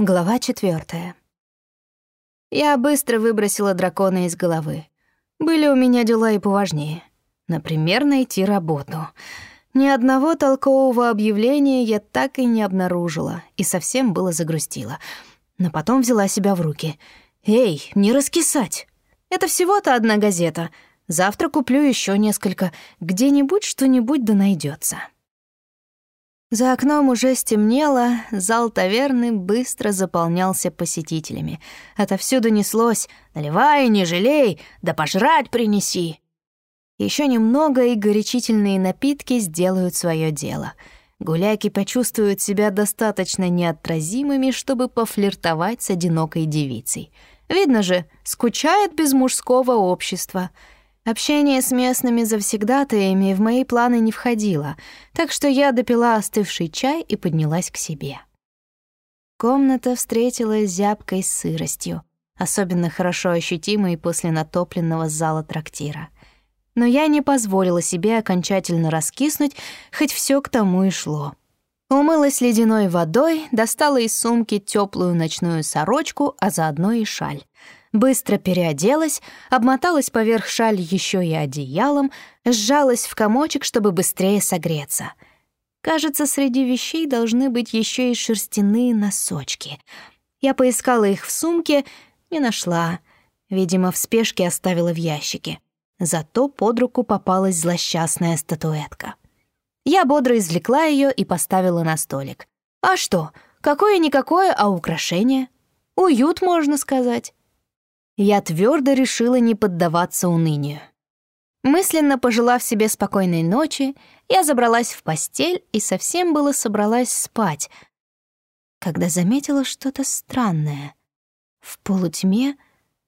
Глава четвертая. Я быстро выбросила дракона из головы. Были у меня дела и поважнее. Например, найти работу. Ни одного толкового объявления я так и не обнаружила и совсем было загрустила. Но потом взяла себя в руки. «Эй, не раскисать! Это всего-то одна газета. Завтра куплю еще несколько. Где-нибудь что-нибудь да найдется. За окном уже стемнело, зал таверны быстро заполнялся посетителями. Отовсюду неслось «Наливай, не жалей, да пожрать принеси!» Еще немного, и горячительные напитки сделают свое дело. Гуляки почувствуют себя достаточно неотразимыми, чтобы пофлиртовать с одинокой девицей. Видно же, скучает без мужского общества — Общение с местными завсегдатаями в мои планы не входило, так что я допила остывший чай и поднялась к себе. Комната встретилась зябкой сыростью, особенно хорошо ощутимой после натопленного зала трактира. Но я не позволила себе окончательно раскиснуть, хоть все к тому и шло. Умылась ледяной водой, достала из сумки теплую ночную сорочку, а заодно и шаль — быстро переоделась, обмоталась поверх шаль еще и одеялом, сжалась в комочек, чтобы быстрее согреться. Кажется, среди вещей должны быть еще и шерстяные носочки. Я поискала их в сумке, не нашла. Видимо, в спешке оставила в ящике. Зато под руку попалась злосчастная статуэтка. Я бодро извлекла ее и поставила на столик. А что, какое-никакое, а украшение? Уют, можно сказать я твердо решила не поддаваться унынию. Мысленно пожелав себе спокойной ночи, я забралась в постель и совсем было собралась спать, когда заметила что-то странное. В полутьме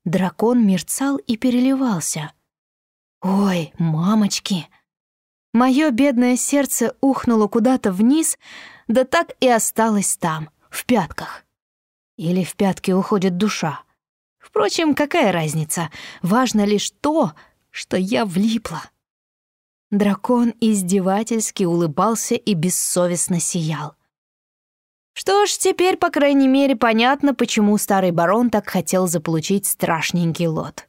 дракон мерцал и переливался. «Ой, мамочки!» Моё бедное сердце ухнуло куда-то вниз, да так и осталось там, в пятках. Или в пятки уходит душа. Впрочем, какая разница? Важно лишь то, что я влипла. Дракон издевательски улыбался и бессовестно сиял. Что ж, теперь, по крайней мере, понятно, почему старый барон так хотел заполучить страшненький лот.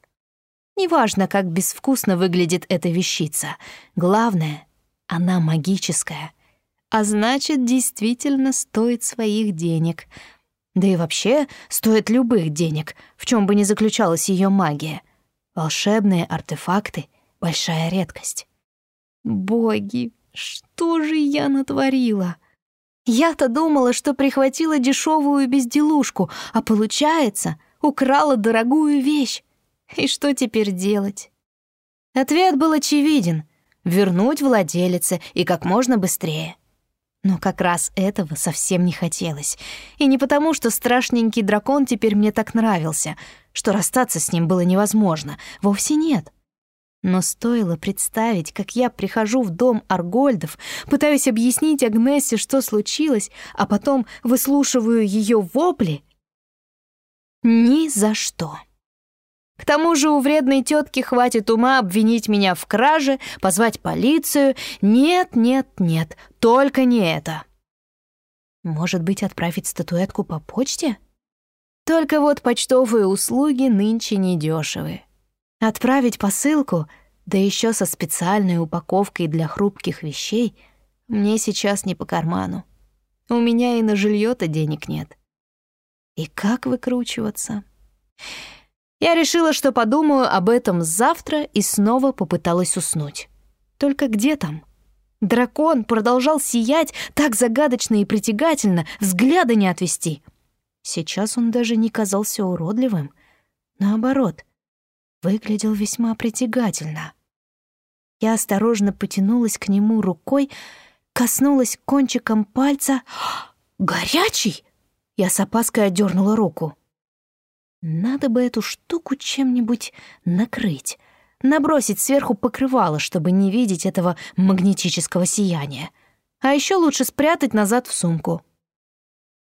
Неважно, как безвкусно выглядит эта вещица. Главное, она магическая. А значит, действительно стоит своих денег — да и вообще стоит любых денег, в чем бы ни заключалась ее магия. Волшебные артефакты — большая редкость. Боги, что же я натворила? Я-то думала, что прихватила дешевую безделушку, а получается, украла дорогую вещь. И что теперь делать? Ответ был очевиден — вернуть владелице и как можно быстрее. Но как раз этого совсем не хотелось. И не потому, что страшненький дракон теперь мне так нравился, что расстаться с ним было невозможно. Вовсе нет. Но стоило представить, как я прихожу в дом Аргольдов, пытаюсь объяснить Агнессе, что случилось, а потом выслушиваю ее вопли. Ни за что. К тому же у вредной тетки хватит ума обвинить меня в краже, позвать полицию. Нет, нет, нет, только не это. Может быть, отправить статуэтку по почте? Только вот почтовые услуги нынче недешевы. Отправить посылку, да еще со специальной упаковкой для хрупких вещей, мне сейчас не по карману. У меня и на жилье-то денег нет. И как выкручиваться? Я решила, что подумаю об этом завтра и снова попыталась уснуть. Только где там? Дракон продолжал сиять так загадочно и притягательно, взгляда не отвести. Сейчас он даже не казался уродливым. Наоборот, выглядел весьма притягательно. Я осторожно потянулась к нему рукой, коснулась кончиком пальца. «Горячий!» Я с опаской отдернула руку. Надо бы эту штуку чем-нибудь накрыть, набросить сверху покрывало, чтобы не видеть этого магнетического сияния. А еще лучше спрятать назад в сумку.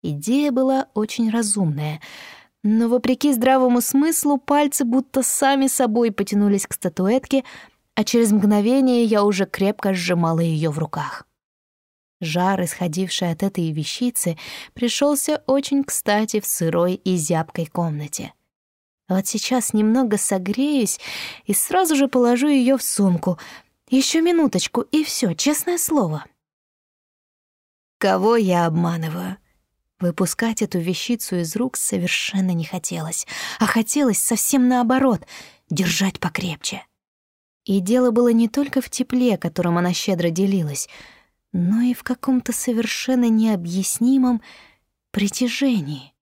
Идея была очень разумная, но, вопреки здравому смыслу, пальцы будто сами собой потянулись к статуэтке, а через мгновение я уже крепко сжимала ее в руках. Жар, исходивший от этой вещицы, пришелся очень кстати в сырой и зябкой комнате. Вот сейчас немного согреюсь и сразу же положу ее в сумку. Еще минуточку, и все, честное слово. Кого я обманываю? Выпускать эту вещицу из рук совершенно не хотелось, а хотелось совсем наоборот — держать покрепче. И дело было не только в тепле, которым она щедро делилась, но и в каком-то совершенно необъяснимом притяжении.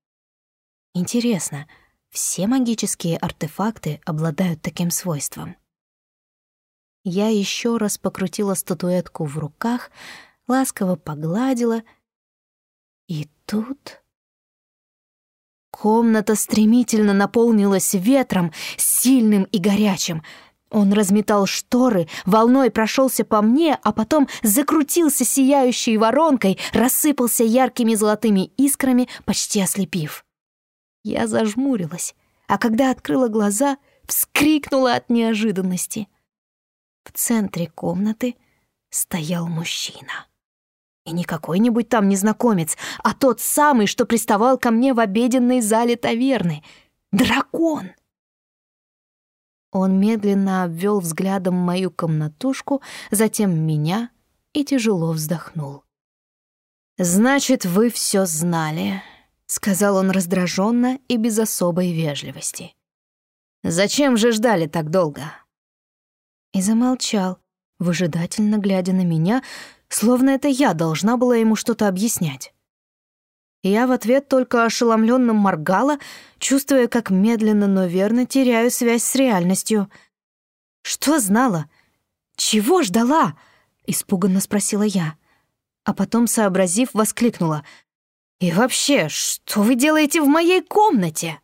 Интересно, все магические артефакты обладают таким свойством? Я еще раз покрутила статуэтку в руках, ласково погладила, и тут... Комната стремительно наполнилась ветром, сильным и горячим — он разметал шторы, волной прошелся по мне, а потом закрутился сияющей воронкой, рассыпался яркими золотыми искрами, почти ослепив. Я зажмурилась, а когда открыла глаза, вскрикнула от неожиданности. В центре комнаты стоял мужчина. И не какой-нибудь там незнакомец, а тот самый, что приставал ко мне в обеденной зале таверны. Дракон! Он медленно обвел взглядом мою комнатушку, затем меня и тяжело вздохнул. «Значит, вы все знали», — сказал он раздраженно и без особой вежливости. «Зачем же ждали так долго?» И замолчал, выжидательно глядя на меня, словно это я должна была ему что-то объяснять. Я в ответ только ошеломленно моргала, чувствуя, как медленно, но верно теряю связь с реальностью. «Что знала? Чего ждала?» — испуганно спросила я. А потом, сообразив, воскликнула. «И вообще, что вы делаете в моей комнате?»